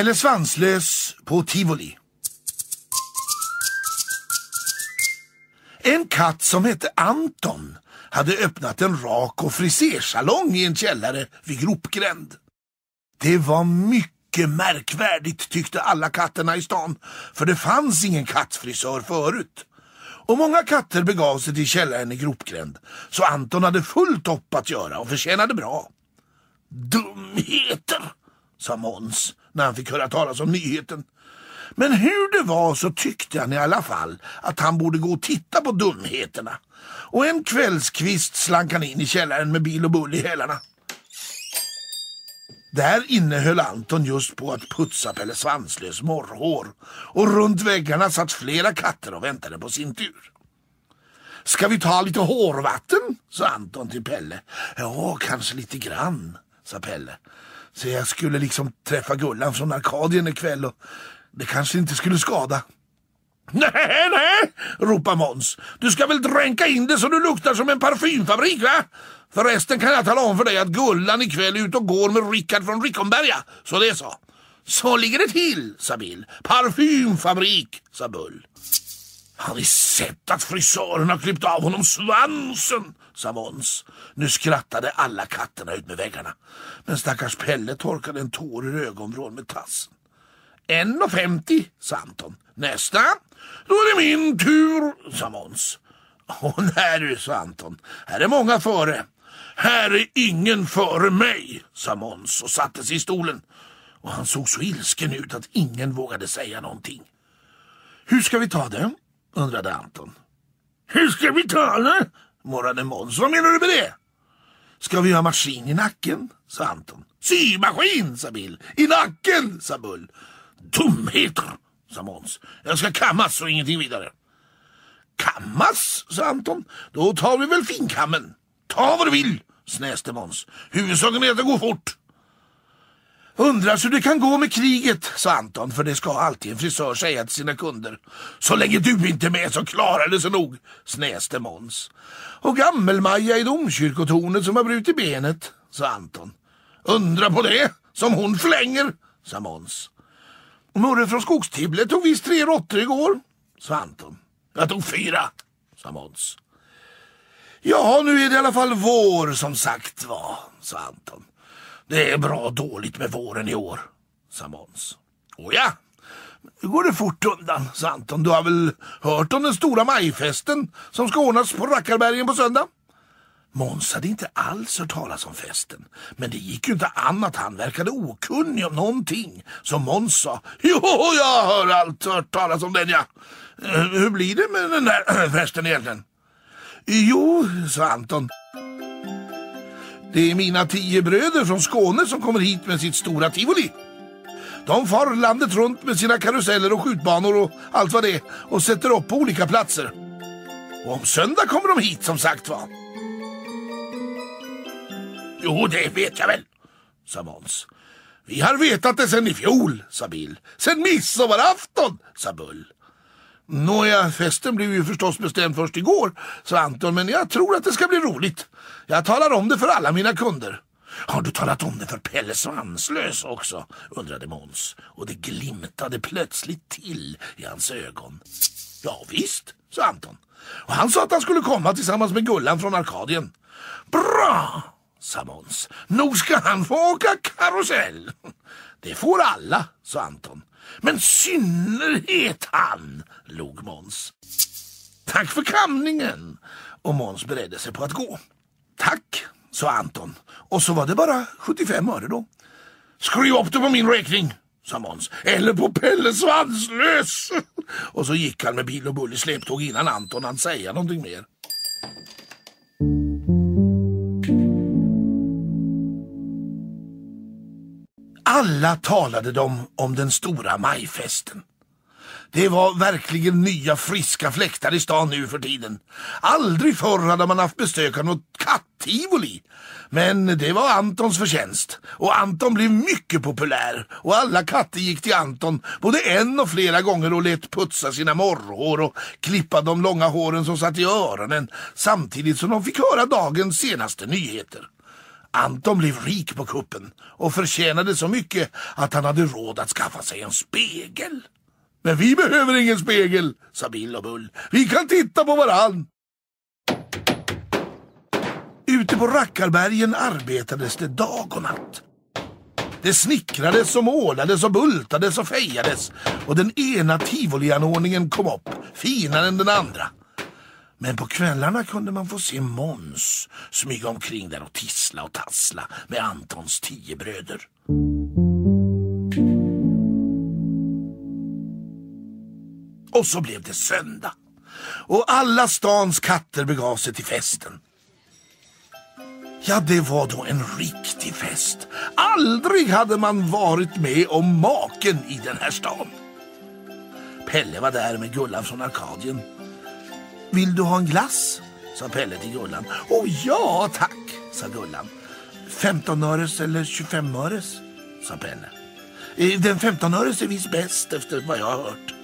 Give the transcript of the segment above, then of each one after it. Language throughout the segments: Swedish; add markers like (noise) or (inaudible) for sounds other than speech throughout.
Pelle Svanslös på tivoli. En katt som hette Anton hade öppnat en rak och frisersalong i en källare vid Gropgränd. Det var mycket märkvärdigt tyckte alla katterna i stan, för det fanns ingen kattfrisör förut. Och många katter begav sig till källaren i Gropgränd, så Anton hade fullt upp att göra och förtjänade bra. Dumheter, sa Måns när han fick höra talas om nyheten. Men hur det var så tyckte han i alla fall att han borde gå och titta på dumheterna. Och en kvällskvist slank han in i källaren med bil och bull i hälarna. Där inne höll Anton just på att putsa Pelle Svanslös morrhår och runt väggarna satt flera katter och väntade på sin tur. Ska vi ta lite hårvatten? sa Anton till Pelle. Ja, kanske lite grann, sa Pelle. Så jag skulle liksom träffa Gullan från Arkadien ikväll och det kanske inte skulle skada. Nej, nej, ropar Måns. Du ska väl dränka in det så du luktar som en parfymfabrik, va? Förresten kan jag tala om för dig att Gullan ikväll är ute och går med Rickard från Rickomberga. Så det är så. Så ligger det till, sa Bill. Parfymfabrik, sa Bull. Har ni sett att frisören har klippt av honom svansen? sa Måns. Nu skrattade alla katterna ut med väggarna. Men stackars Pelle torkade en tår ur ögonvrån med tassen. 1,50 sa Anton. Nästa. Då är det min tur, sa Måns. Åh nej du, sa Anton. Här är många före. Här är ingen före mig, sa Måns och satte sig i stolen. Och han såg så ilsken ut att ingen vågade säga någonting. Hur ska vi ta det? Undrade Anton. Hur ska vi tala? morrade Måns. Vad menar du med det? Ska vi ha maskin i nacken? sa Anton. Symaskin, sa Bill. I nacken, sa Bull. Dumheter, sa Måns. Jag ska kammas och ingenting vidare. Kammas, sa Anton. Då tar vi väl finkammen. Ta vad du vill, snäste Måns. Huvudsaken är att det går fort. Undrar så det kan gå med kriget, sa Anton, för det ska alltid en frisör säga till sina kunder. Så länge du inte är med så klarar det sig nog, snäste Måns. Och Gammel-Maja i domkyrkotornet som har brutit benet, sa Anton. Undra på det, som hon flänger, sa Måns. Murre från Skogstibble tog visst tre råttor igår, sa Anton. Jag tog fyra, sa Måns. Ja, nu är det i alla fall vår som sagt var, sa Anton. Det är bra dåligt med våren i år, sa Måns. Åja, nu går det fort undan, sa Anton. Du har väl hört om den stora majfesten som ska ordnas på Rackarbergen på söndag? Måns hade inte alls hört talas om festen, men det gick ju inte an att han verkade okunnig om någonting. Så Måns sa, jo, jag har allt hört talas om den ja. Eh, hur blir det med den där (clears throat) festen egentligen? Jo, sa Anton. Det är mina tio bröder från Skåne som kommer hit med sitt stora tivoli. De far landet runt med sina karuseller och skjutbanor och allt vad det är och sätter upp på olika platser. Och om söndag kommer de hit som sagt var. Jo, det vet jag väl, sa Måns. Vi har vetat det sen i fjol, sa Bill. Sen midsommarafton, sa Bull. Nåja, festen blev ju förstås bestämd först igår, sa Anton, men jag tror att det ska bli roligt. Jag talar om det för alla mina kunder. Har du talat om det för Pelle Svanslös också? undrade Måns och det glimtade plötsligt till i hans ögon. Ja, visst, sa Anton. Och han sa att han skulle komma tillsammans med Gullan från Arkadien. Bra, sa Måns. Nog ska han få åka karusell. Det får alla, sa Anton. Men synnerhet han, log Måns. Tack för kamningen. Och Måns beredde sig på att gå. Tack, sa Anton. Och så var det bara 75 öre då. Skriv upp det på min räkning, sa Måns. Eller på Pelle Svanslös. (laughs) Och så gick han med bil och bull i släptåg innan Anton hann säga någonting mer. Alla talade de om den stora majfesten. Det var verkligen nya friska fläktar i stan nu för tiden. Aldrig förr hade man haft besök av något kattivoli. Men det var Antons förtjänst. Och Anton blev mycket populär. Och alla katter gick till Anton både en och flera gånger och lät putsa sina morrhår och klippa de långa håren som satt i öronen samtidigt som de fick höra dagens senaste nyheter. Anton blev rik på kuppen och förtjänade så mycket att han hade råd att skaffa sig en spegel. Men vi behöver ingen spegel, sa Bill och Bull. Vi kan titta på varann. Ute på Rackarbergen arbetades det dag och natt. Det snickrades och målades och bultades och fejades och den ena tivolianordningen kom upp, finare än den andra. Men på kvällarna kunde man få se Måns smyga omkring där och tissla och tassla med Antons tio bröder. Och så blev det söndag och alla stans katter begav sig till festen. Ja, det var då en riktig fest. Aldrig hade man varit med om maken i den här stan. Pelle var där med Gullan från Arkadien. Vill du ha en glass? sa Pelle till Gullan. Åh ja, tack, sa Gullan. 15 öres eller 25 öres, sa Pelle. Eh, den 15 öres är visst bäst efter vad jag har hört.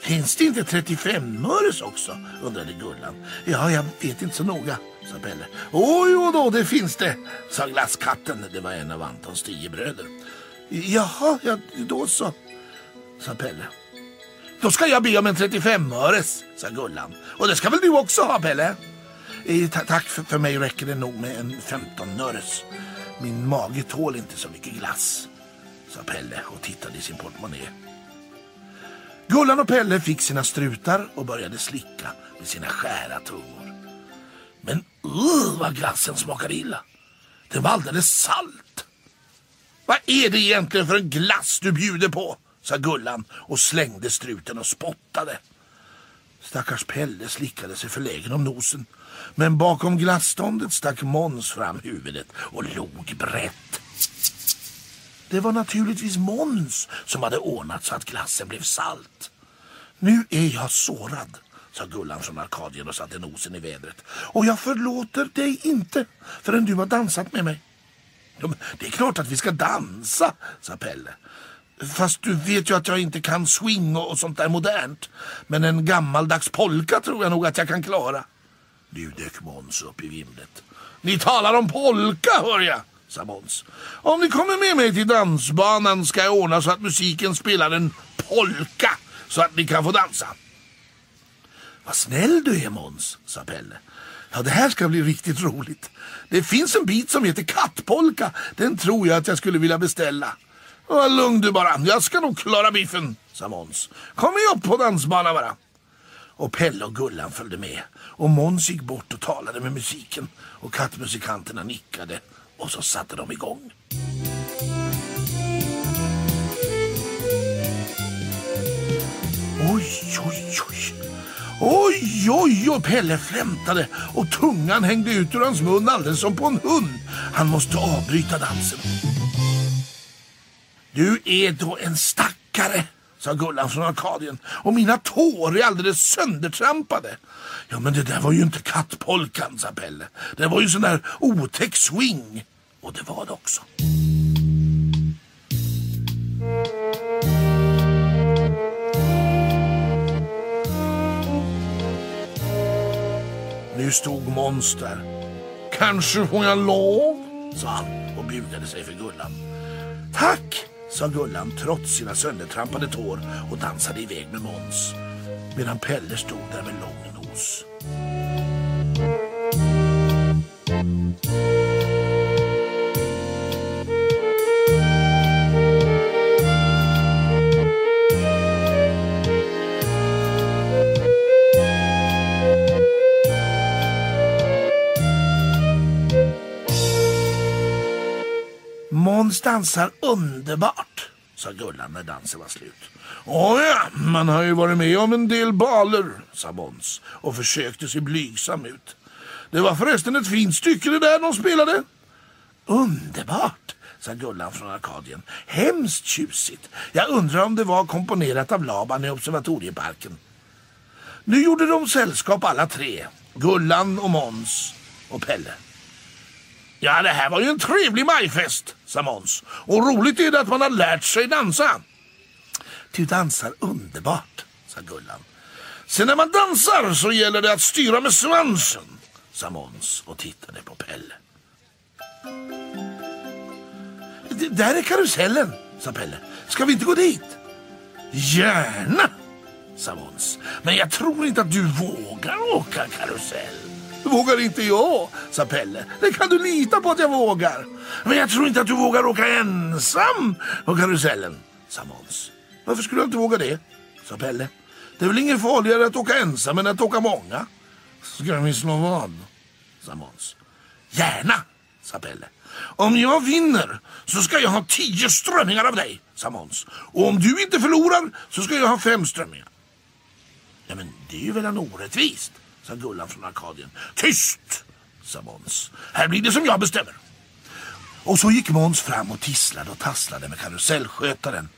Finns det inte 35 öres också? undrade Gullan. Ja, jag vet inte så noga, sa Pelle. Åh, jo då, det finns det, sa glasskatten. Det var en av Antons tio bröder. Jaha, ja, då så, sa Pelle. Då ska jag be om en 35-öres, sa Gullan. Och det ska väl du också ha, Pelle? Eh, tack, för, för mig räcker det nog med en 15-öres. Min mage tål inte så mycket glass, sa Pelle och tittade i sin portmonnä. Gullan och Pelle fick sina strutar och började slicka med sina skära tungor. Men uh, vad glassen smakade illa. Den var alldeles salt. Vad är det egentligen för en glass du bjuder på? Sa Gullan och slängde struten och spottade. Stackars Pelle slickade sig förlägen om nosen. Men bakom glasståndet stack Måns fram huvudet och log brett. Det var naturligtvis Måns som hade ordnat så att glassen blev salt. Nu är jag sårad, sa Gullan från Arkadien och satte nosen i vädret. Och jag förlåter dig inte förrän du har dansat med mig. Det är klart att vi ska dansa, sa Pelle. Fast du vet ju att jag inte kan swing och sånt där modernt. Men en gammaldags polka tror jag nog att jag kan klara. Nu dök Måns upp i vimlet. Ni talar om polka, hör jag, sa Måns. Om ni kommer med mig till dansbanan ska jag ordna så att musiken spelar en polka så att ni kan få dansa. Vad snäll du är, Måns, sa Pelle. Ja, det här ska bli riktigt roligt. Det finns en bit som heter kattpolka. Den tror jag att jag skulle vilja beställa. Var lugn du bara, jag ska nog klara biffen, sa Måns. Kom med upp på dansbanan bara. Och Pelle och Gullan följde med. Och Måns gick bort och talade med musiken. Och kattmusikanterna nickade. Och så satte de igång. Oj, oj, oj. Oj, oj, oj, Pelle flämtade och tungan hängde ut ur hans mun alldeles som på en hund. Han måste avbryta dansen. Du är då en stackare, sa Gullan från Arkadien. Och mina tår är alldeles söndertrampade. Ja, men det där var ju inte kattpolkan, sa Pelle. Det var ju sån där otäck swing. Och det var det också. Nu stod Måns där. Kanske får jag lov, sa han och bugade sig för Gullan. Tack, sa Gullan trots sina söndertrampade tår och dansade iväg med Måns. Medan Pelle stod där med lång nos. Dansar underbart, sa Gullan när dansen var slut. Åja, man har ju varit med om en del baler, sa Måns och försökte se blygsam ut. Det var förresten ett fint stycke det där de spelade. Underbart, sa Gullan från Arkadien. Hemskt tjusigt. Jag undrar om det var komponerat av Laban i observatorieparken. Nu gjorde de sällskap alla tre. Gullan och Måns och Pelle. Ja, det här var ju en trevlig majfest, sa Måns. Och roligt är det att man har lärt sig dansa. Du dansar underbart, sa Gullan. Sen när man dansar så gäller det att styra med svansen, sa Måns och tittade på Pelle. "D- Där är karusellen, sa Pelle. Ska vi inte gå dit? Gärna, sa Måns. Men jag tror inte att du vågar åka karusell. Vågar inte jag, sa Pelle. Det kan du lita på att jag vågar. Men jag tror inte att du vågar åka ensam på karusellen, sa Måns. Varför skulle jag inte våga det, sa Pelle. Det är väl inget farligare att åka ensam än att åka många. Ska vi slå vad? sa Måns. Gärna, sa Pelle. Om jag vinner så ska jag ha tio strömmingar av dig, sa Måns. Och om du inte förlorar så ska jag ha fem strömmingar. Ja, men det är ju väl en orättvist, sa Gullan från Arkadien. Tyst, sa Måns. Här blir det som jag bestämmer. Och så gick Måns fram och tisslade och tasslade med karusellskötaren.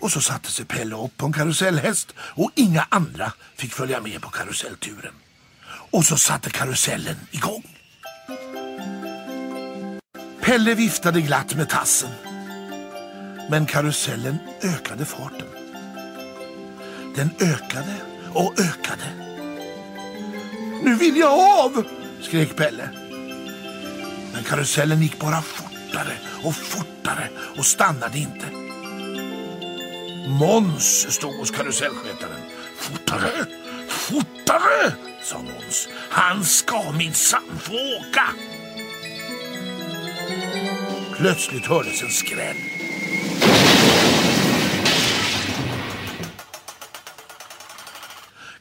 Och så satte sig Pelle upp på en karusellhäst och inga andra fick följa med på karusellturen. Och så satte karusellen igång. Pelle viftade glatt med tassen. Men karusellen ökade farten. Den ökade och ökade. Nu vill jag av! skrek Pelle. Men karusellen gick bara fortare och fortare och stannade inte. Måns stod hos karusellskötaren. Fortare, fortare, sa Måns. Han ska minsann få åka. Plötsligt hördes en skräll.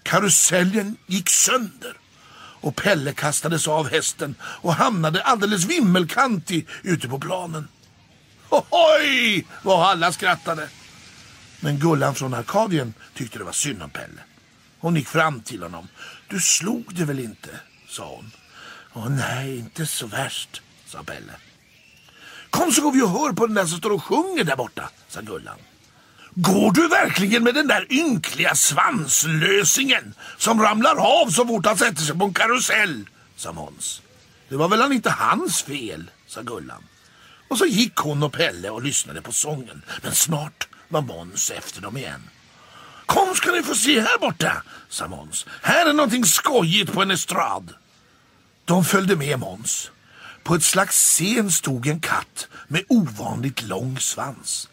Karusellen gick sönder och Pelle kastades av hästen och hamnade alldeles vimmelkantig ute på planen. Oj, vad alla skrattade. Men Gullan från Arkadien tyckte det var synd om Pelle. Hon gick fram till honom. Du slog det väl inte? sa hon. Åh nej, inte så värst, sa Pelle. Kom så går vi och hör på den där som står och sjunger där borta, sa Gullan. Går du verkligen med den där ynkliga svanslösingen som ramlar av så fort han sätter sig på en karusell? sa Måns. Det var väl inte hans fel, sa Gullan. Och så gick hon och Pelle och lyssnade på sången. Men snart var Måns efter dem igen. Kom ska ni få se här borta, sa Måns. Här är någonting skojigt på en estrad. De följde med Måns. På ett slags scen stod en katt med ovanligt lång svans.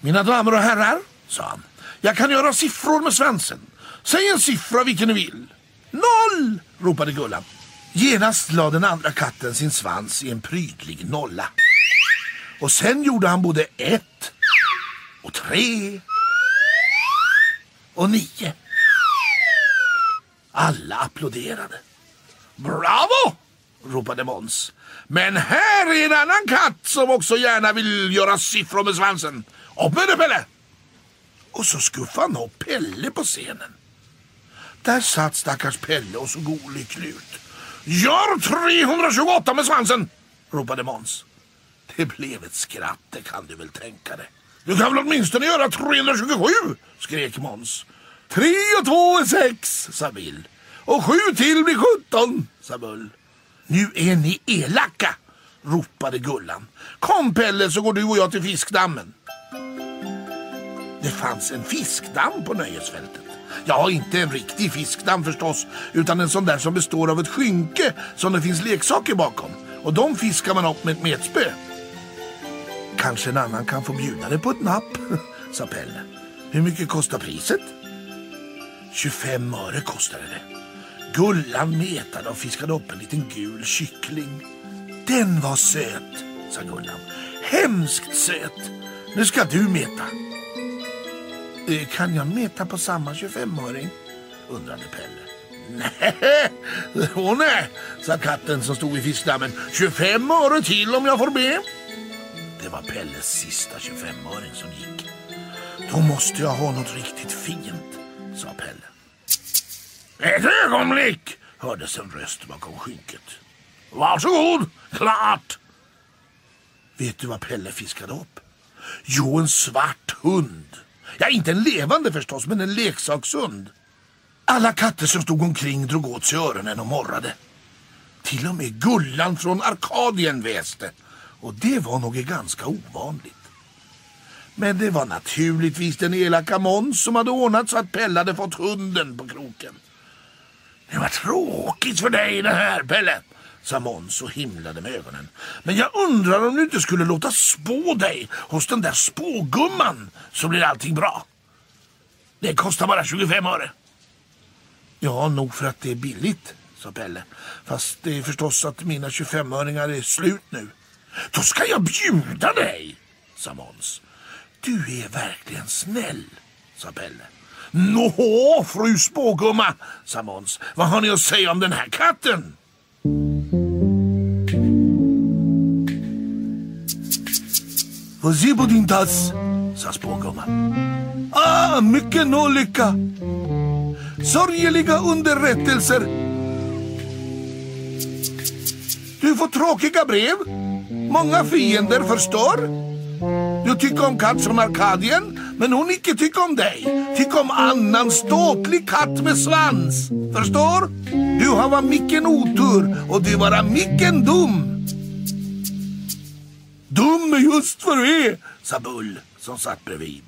Mina damer och herrar, sa han, jag kan göra siffror med svansen. Säg en siffra vilken ni vill. Noll! ropade Gullan. Genast lade den andra katten sin svans i en prydlig nolla. Och sen gjorde han både ett och tre och nio. Alla applåderade. Bravo! ropade Måns. Men här är en annan katt som också gärna vill göra siffror med svansen. Upp med dig Pelle! Och så skuffade han upp Pelle på scenen. Där satt stackars Pelle och såg olycklig ut. Gör 328 med svansen! ropade Måns. Det blev ett skratt, det kan du väl tänka dig. Du kan väl åtminstone göra 327, skrek Måns. Tre och två är sex, sa Bill. Och sju till blir sjutton, sa Bull. Nu är ni elaka, ropade Gullan. Kom Pelle så går du och jag till fiskdammen. Det fanns en fiskdamm på nöjesfältet. Ja, inte en riktig fiskdamm förstås, utan en sån där som består av ett skynke som det finns leksaker bakom. Och de fiskar man upp med ett metspö. Kanske en annan kan få bjuda dig på ett napp, (laughs) sa Pelle. Hur mycket kostar priset? 25 öre kostade det. Gullan metade och fiskade upp en liten gul kyckling. Den var söt, sa Gullan. Hemskt söt. Nu ska du meta. Kan jag meta på samma 25-öring? undrade Pelle. Nej, (laughs) åh nej, sa katten som stod vid fiskdammen. 25 öre till om jag får be. Det var Pelles sista 25-öring som gick. Då måste jag ha något riktigt fint, sa Pelle. Ett ögonblick, hördes en röst bakom skynket. Varsågod, klart! Vet du vad Pelle fiskade upp? Jo, en svart hund. Ja, inte en levande förstås, men en leksakshund. Alla katter som stod omkring drog åt sig öronen och morrade. Till och med Gullan från Arkadien väste. Och det var nog ganska ovanligt. Men det var naturligtvis den elaka Måns som hade ordnat så att Pelle hade fått hunden på kroken. Det var tråkigt för dig det här, Pelle, sa Måns och himlade med ögonen. Men jag undrar om du inte skulle låta spå dig hos den där spågumman så blir allting bra. Det kostar bara 25 öre. Ja, nog för att det är billigt, sa Pelle. Fast det är förstås att mina 25-öringar är slut nu. Då ska jag bjuda dig, sa Måns. Du är verkligen snäll, sa Pelle. Nå, fru spågumma, sa Måns. Vad har ni att säga om den här katten? Få se på din tass, sa spågumman. Ah, mycket olycka. Sorgliga underrättelser. Du får tråkiga brev. Många fiender förstår. Du tycker om katt från Arkadien, men hon icke tycker om dig. Tycker om annan ståtlig katt med svans. Förstår? Du har varit mycket otur och du vara mycket dum. Dum är just vad du är, sa Bull som satt bredvid.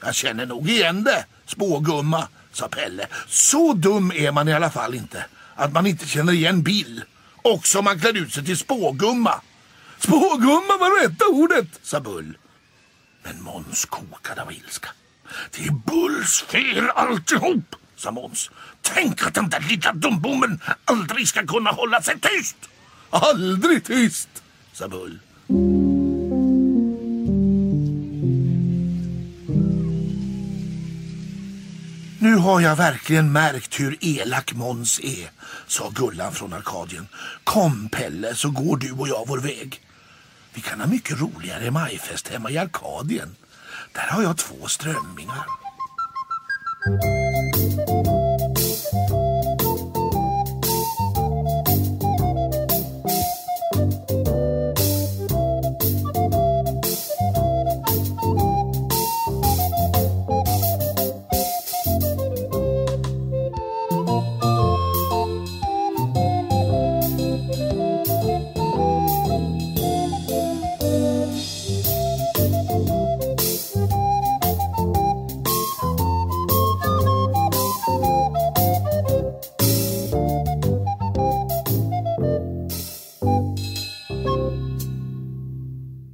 Jag känner nog igen det, spågumma, sa Pelle. Så dum är man i alla fall inte att man inte känner igen Bill. Också om man klär ut sig till spågumma. Spågumma var rätta ordet, sa Bull. Men Måns kokade av ilska. Det är Bulls fel alltihop, sa Måns. Tänk att den där lilla dumbommen aldrig ska kunna hålla sig tyst. Aldrig tyst, sa Bull. Har jag verkligen märkt hur elak Måns är, sa Gullan från Arkadien. Kom Pelle så går du och jag vår väg. Vi kan ha mycket roligare majfest hemma i Arkadien. Där har jag två strömmingar.